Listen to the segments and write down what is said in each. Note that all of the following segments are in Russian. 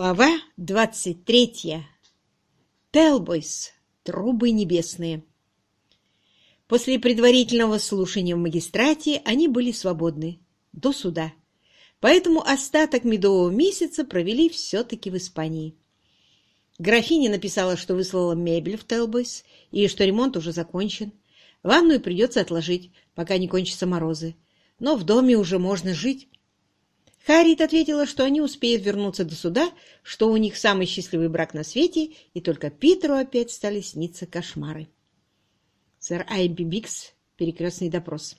Глава двадцать третья. Телбойс. Трубы небесные. После предварительного слушания в магистрате они были свободны до суда, поэтому остаток медового месяца провели все-таки в Испании. Графиня написала, что выслала мебель в Телбойс и что ремонт уже закончен. Ванную придется отложить, пока не кончатся морозы, но в доме уже можно жить. Харриет ответила, что они успеют вернуться до суда, что у них самый счастливый брак на свете, и только Питеру опять стали сниться кошмары. Сэр Айби Бикс. Перекрестный допрос.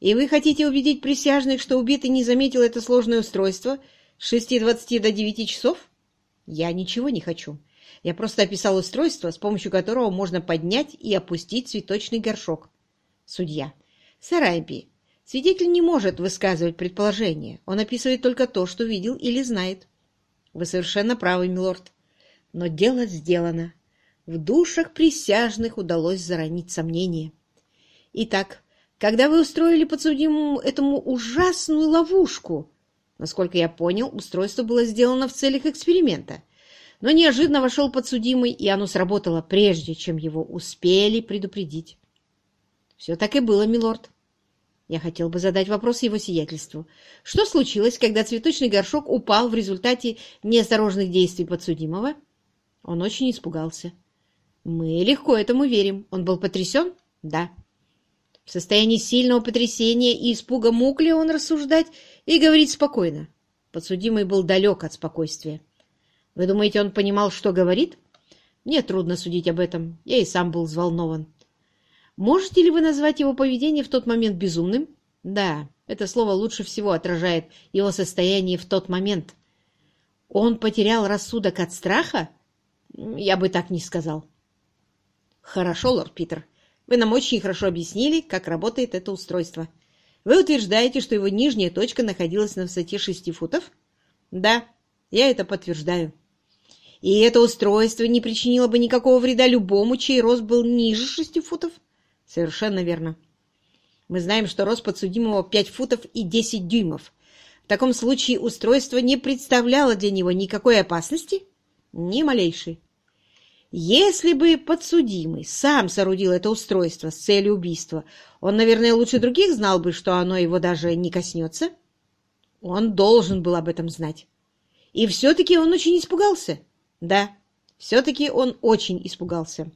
«И вы хотите убедить присяжных, что убитый не заметил это сложное устройство с 6.20 до 9 часов?» «Я ничего не хочу. Я просто описал устройство, с помощью которого можно поднять и опустить цветочный горшок». Судья. «Сэр Айби, Свидетель не может высказывать предположения. Он описывает только то, что видел или знает. Вы совершенно правы, милорд. Но дело сделано. В душах присяжных удалось заронить сомнения. Итак, когда вы устроили подсудимому этому ужасную ловушку, насколько я понял, устройство было сделано в целях эксперимента, но неожиданно вошел подсудимый, и оно сработало прежде, чем его успели предупредить. Все так и было, милорд. Я хотел бы задать вопрос его сиятельству. Что случилось, когда цветочный горшок упал в результате неосторожных действий подсудимого? Он очень испугался. Мы легко этому верим. Он был потрясен? Да. В состоянии сильного потрясения и испуга мог ли он рассуждать и говорить спокойно? Подсудимый был далек от спокойствия. Вы думаете, он понимал, что говорит? Мне трудно судить об этом. Я и сам был взволнован. Можете ли вы назвать его поведение в тот момент безумным? Да, это слово лучше всего отражает его состояние в тот момент. Он потерял рассудок от страха? Я бы так не сказал. Хорошо, лорд Питер. Вы нам очень хорошо объяснили, как работает это устройство. Вы утверждаете, что его нижняя точка находилась на высоте шести футов? Да, я это подтверждаю. И это устройство не причинило бы никакого вреда любому, чей рост был ниже шести футов? Совершенно верно. Мы знаем, что рост подсудимого 5 футов и 10 дюймов. В таком случае устройство не представляло для него никакой опасности? Ни малейшей. Если бы подсудимый сам соорудил это устройство с целью убийства, он, наверное, лучше других знал бы, что оно его даже не коснется. Он должен был об этом знать. И все-таки он очень испугался. Да, все-таки он очень испугался.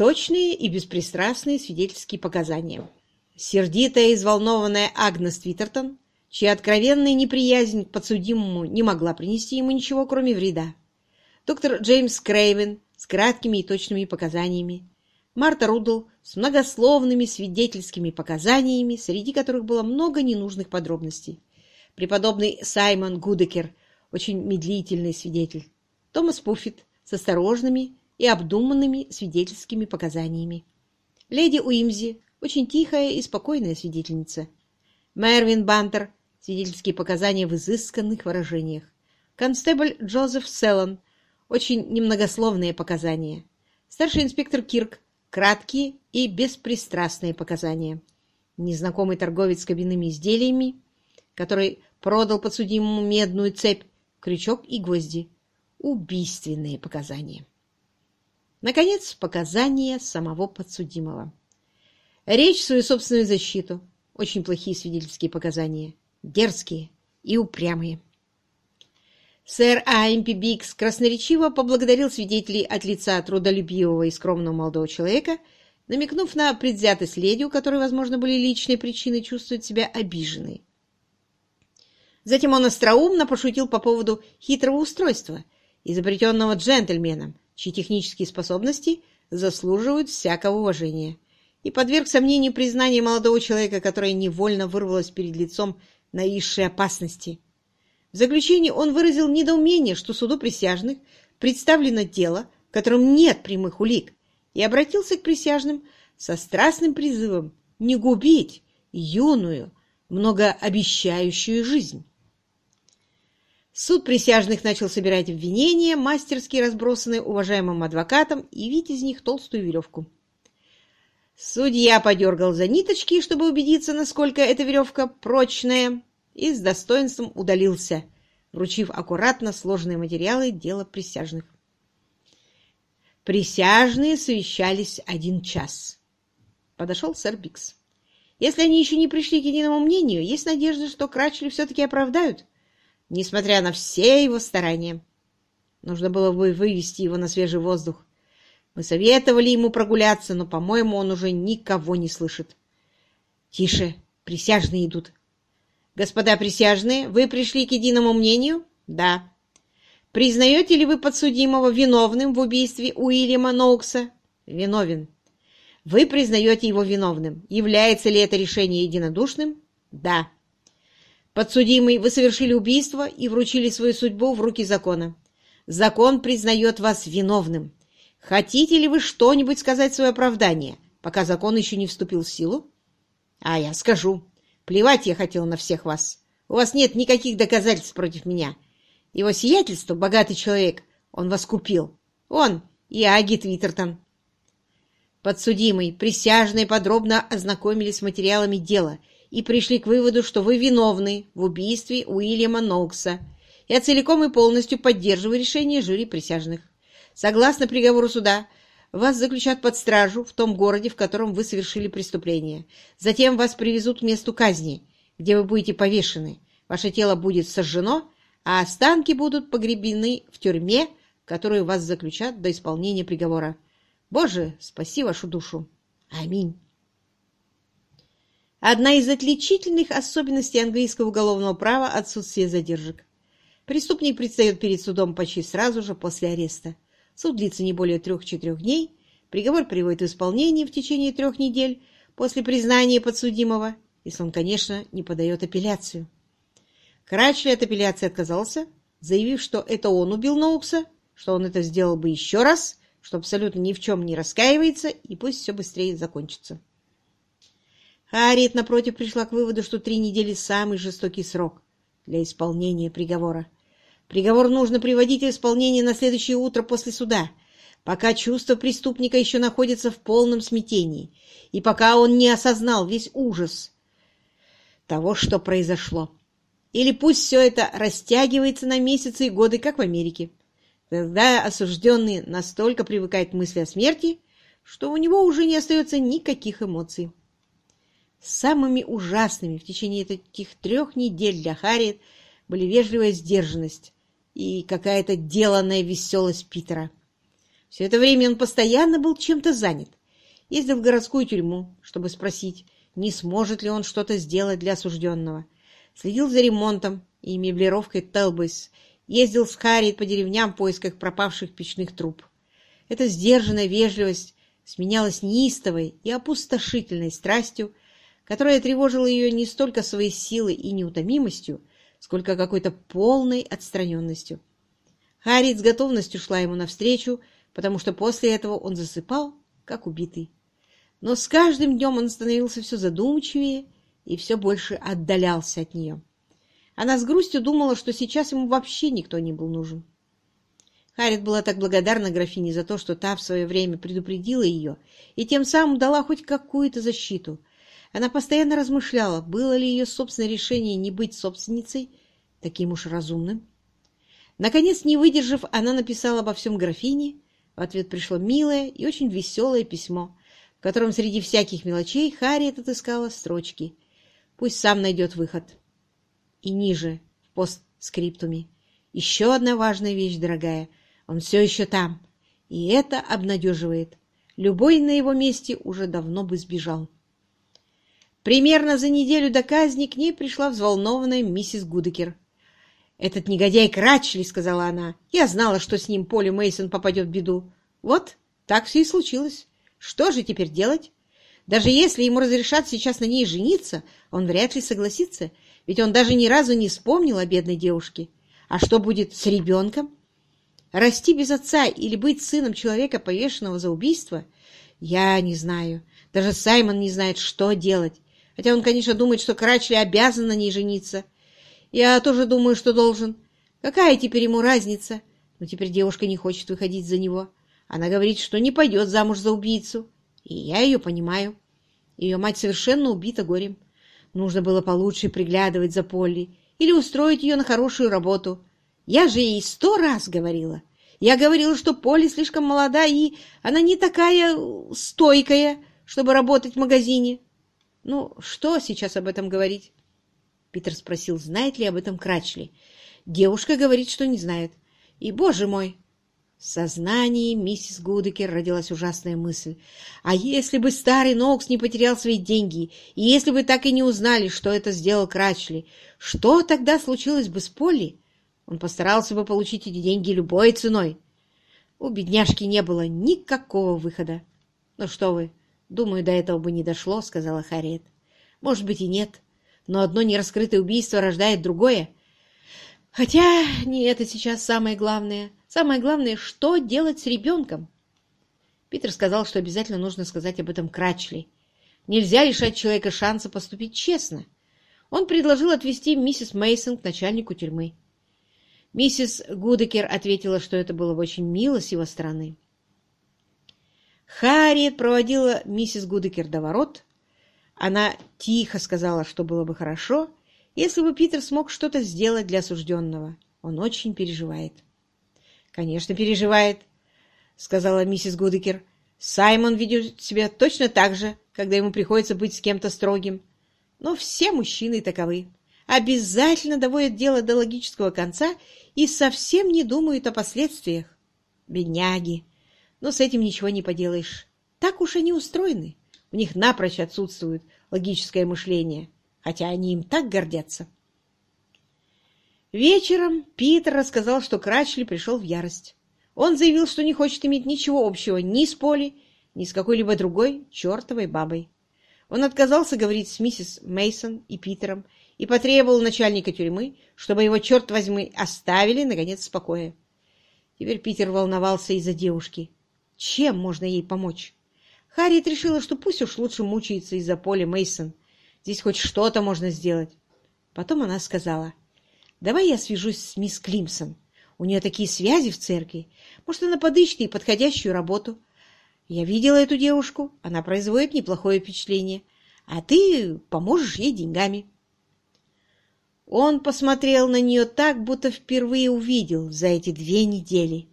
Точные и беспристрастные свидетельские показания. Сердитая и взволнованная Агнес Твиттертон, чья откровенная неприязнь к подсудимому не могла принести ему ничего, кроме вреда. Доктор Джеймс Крейвен с краткими и точными показаниями. Марта Рудл с многословными свидетельскими показаниями, среди которых было много ненужных подробностей. Преподобный Саймон Гудекер, очень медлительный свидетель. Томас Пуффит с осторожными и обдуманными свидетельскими показаниями. Леди Уимзи – очень тихая и спокойная свидетельница. Мервин Бантер – свидетельские показания в изысканных выражениях. Констебль Джозеф Селлон – очень немногословные показания. Старший инспектор Кирк – краткие и беспристрастные показания. Незнакомый торговец с кабинными изделиями, который продал подсудимому медную цепь, крючок и гвозди. Убийственные показания. Наконец, показания самого подсудимого. Речь свою собственную защиту. Очень плохие свидетельские показания. Дерзкие и упрямые. Сэр А.М.П. Бикс красноречиво поблагодарил свидетелей от лица трудолюбивого и скромного молодого человека, намекнув на предвзятость леди, у которой, возможно, были личные причины чувствовать себя обиженной. Затем он остроумно пошутил по поводу хитрого устройства, изобретенного джентльменом, чьи технические способности заслуживают всякого уважения, и подверг сомнению признание молодого человека, которое невольно вырвалось перед лицом наивысшей опасности. В заключение он выразил недоумение, что суду присяжных представлено дело, в котором нет прямых улик, и обратился к присяжным со страстным призывом не губить юную, многообещающую жизнь. Суд присяжных начал собирать обвинения, мастерски разбросанные уважаемым адвокатом, и видеть из них толстую веревку. Судья подергал за ниточки, чтобы убедиться, насколько эта веревка прочная, и с достоинством удалился, вручив аккуратно сложенные материалы дела присяжных. Присяжные совещались один час. Подошел сэр Бикс. Если они еще не пришли к единому мнению, есть надежда, что Крачли все-таки оправдают, несмотря на все его старания. Нужно было бы вывести его на свежий воздух. Мы советовали ему прогуляться, но, по-моему, он уже никого не слышит. Тише, присяжные идут. Господа присяжные, вы пришли к единому мнению? Да. Признаете ли вы подсудимого виновным в убийстве Уильяма Ноукса? Виновен. Вы признаете его виновным. Является ли это решение единодушным? Да. Подсудимый, вы совершили убийство и вручили свою судьбу в руки закона. Закон признает вас виновным. Хотите ли вы что-нибудь сказать свое оправдание, пока закон еще не вступил в силу? А я скажу. Плевать я хотел на всех вас. У вас нет никаких доказательств против меня. Его сиятельство, богатый человек, он вас купил. Он и Аги Твиттертон. Подсудимый, присяжные подробно ознакомились с материалами дела и пришли к выводу, что вы виновны в убийстве Уильяма Ноукса. Я целиком и полностью поддерживаю решение жюри присяжных. Согласно приговору суда, вас заключат под стражу в том городе, в котором вы совершили преступление. Затем вас привезут к месту казни, где вы будете повешены. Ваше тело будет сожжено, а останки будут погребены в тюрьме, которую вас заключат до исполнения приговора. Боже, спаси вашу душу. Аминь. Одна из отличительных особенностей английского уголовного права – отсутствие задержек. Преступник предстает перед судом почти сразу же после ареста. Суд длится не более трех-четырех дней, приговор приводит в исполнение в течение трех недель после признания подсудимого, если он, конечно, не подает апелляцию. Крачли от апелляции отказался, заявив, что это он убил Ноукса, что он это сделал бы еще раз, что абсолютно ни в чем не раскаивается, и пусть все быстрее закончится. Харриет, напротив, пришла к выводу, что три недели – самый жестокий срок для исполнения приговора. Приговор нужно приводить в исполнение на следующее утро после суда, пока чувство преступника еще находится в полном смятении, и пока он не осознал весь ужас того, что произошло. Или пусть все это растягивается на месяцы и годы, как в Америке. Тогда осужденный настолько привыкает к мысли о смерти, что у него уже не остается никаких эмоций. Самыми ужасными в течение этих трех недель для Харриет были вежливая сдержанность и какая-то деланная веселость Питера. Все это время он постоянно был чем-то занят. Ездил в городскую тюрьму, чтобы спросить, не сможет ли он что-то сделать для осужденного – следил за ремонтом и меблировкой Телбойс, ездил с Харриет по деревням в поисках пропавших печных труб. Эта сдержанная вежливость сменялась неистовой и опустошительной страстью, которая тревожила ее не столько своей силой и неутомимостью, сколько какой-то полной отстраненностью. Харриет с готовностью шла ему навстречу, потому что после этого он засыпал, как убитый. Но с каждым днем он становился все задумчивее и все больше отдалялся от нее. Она с грустью думала, что сейчас ему вообще никто не был нужен. Харит была так благодарна графине за то, что та в свое время предупредила ее и тем самым дала хоть какую-то защиту. Она постоянно размышляла, было ли ее собственное решение не быть собственницей таким уж разумным. Наконец, не выдержав, она написала обо всем графине. В ответ пришло милое и очень веселое письмо, в котором среди всяких мелочей Харриет отыскала строчки — Пусть сам найдет выход. И ниже, в постскриптуме. Еще одна важная вещь, дорогая. Он все еще там. И это обнадеживает. Любой на его месте уже давно бы сбежал. Примерно за неделю до казни к ней пришла взволнованная миссис Гудекер. «Этот негодяй Крачли», — сказала она. «Я знала, что с ним Поли Мейсон попадет в беду. Вот, так все и случилось. Что же теперь делать? Даже если ему разрешат сейчас на ней жениться, он вряд ли согласится, ведь он даже ни разу не вспомнил о бедной девушке. А что будет с ребенком? Расти без отца или быть сыном человека, повешенного за убийство? Я не знаю. Даже Саймон не знает, что делать. Хотя он, конечно, думает, что Крачли обязан на ней жениться. Я тоже думаю, что должен. Какая теперь ему разница? Но теперь девушка не хочет выходить за него. Она говорит, что не пойдет замуж за убийцу. И я ее понимаю. Ее мать совершенно убита горем. Нужно было получше приглядывать за Полли или устроить ее на хорошую работу. Я же ей сто раз говорила. Я говорила, что Поле слишком молода, и она не такая стойкая, чтобы работать в магазине. Ну, что сейчас об этом говорить? Питер спросил, знает ли об этом Крачли. Девушка говорит, что не знает. И, боже мой, в сознании миссис Гудекер родилась ужасная мысль. А если бы старый Нокс не потерял свои деньги, и если бы так и не узнали, что это сделал Крачли, что тогда случилось бы с Полли? Он постарался бы получить эти деньги любой ценой. У бедняжки не было никакого выхода. «Ну что вы, думаю, до этого бы не дошло», — сказала Харриет. «Может быть и нет, но одно нераскрытое убийство рождает другое. Хотя не это сейчас самое главное. Самое главное, что делать с ребенком?» Питер сказал, что обязательно нужно сказать об этом Крачли. Нельзя лишать человека шанса поступить честно. Он предложил отвезти миссис Мейсон к начальнику тюрьмы. Миссис Гудекер ответила, что это было очень мило с его стороны. Харриет проводила миссис Гудекер до ворот. Она тихо сказала, что было бы хорошо, если бы Питер смог что-то сделать для осужденного. Он очень переживает. «Конечно, переживает», — сказала миссис Гудекер. «Саймон ведет себя точно так же, когда ему приходится быть с кем-то строгим. Но все мужчины таковы обязательно доводят дело до логического конца и совсем не думают о последствиях. Бедняги! Но с этим ничего не поделаешь. Так уж они устроены. У них напрочь отсутствует логическое мышление, хотя они им так гордятся. Вечером Питер рассказал, что Крачли пришел в ярость. Он заявил, что не хочет иметь ничего общего ни с Поли, ни с какой-либо другой чертовой бабой. Он отказался говорить с миссис Мейсон и Питером и потребовал начальника тюрьмы, чтобы его, черт возьми, оставили, наконец, в покое. Теперь Питер волновался из-за девушки. Чем можно ей помочь? Харриет решила, что пусть уж лучше мучается из-за Поля Мейсон. Здесь хоть что-то можно сделать. Потом она сказала, «Давай я свяжусь с мисс Климсон. У нее такие связи в церкви. Может, она подыщет ей подходящую работу. Я видела эту девушку. Она производит неплохое впечатление. А ты поможешь ей деньгами». Он посмотрел на нее так, будто впервые увидел за эти две недели.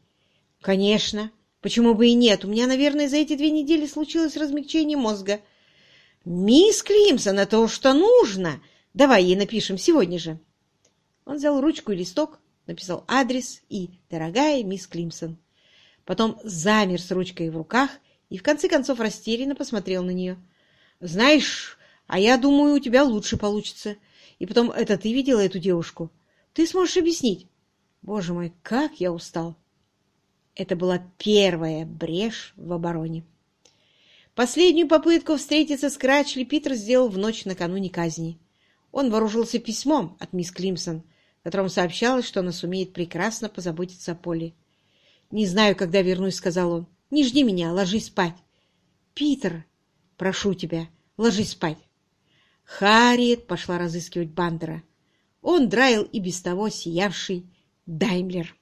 «Конечно. Почему бы и нет? У меня, наверное, за эти две недели случилось размягчение мозга». «Мисс Климсон, это что нужно! Давай ей напишем сегодня же». Он взял ручку и листок, написал адрес и «Дорогая мисс Климсон». Потом замер с ручкой в руках и в конце концов растерянно посмотрел на нее. «Знаешь, а я думаю, у тебя лучше получится. И потом, это ты видела эту девушку? Ты сможешь объяснить? Боже мой, как я устал! Это была первая брешь в обороне. Последнюю попытку встретиться с Крачли Питер сделал в ночь накануне казни. Он вооружился письмом от мисс Климсон, в котором сообщалось, что она сумеет прекрасно позаботиться о Поле. «Не знаю, когда вернусь», — сказал он. «Не жди меня, ложись спать». «Питер, прошу тебя, ложись спать». Харриет пошла разыскивать Бандера. Он драил и без того сиявший Даймлер.